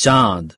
Chand.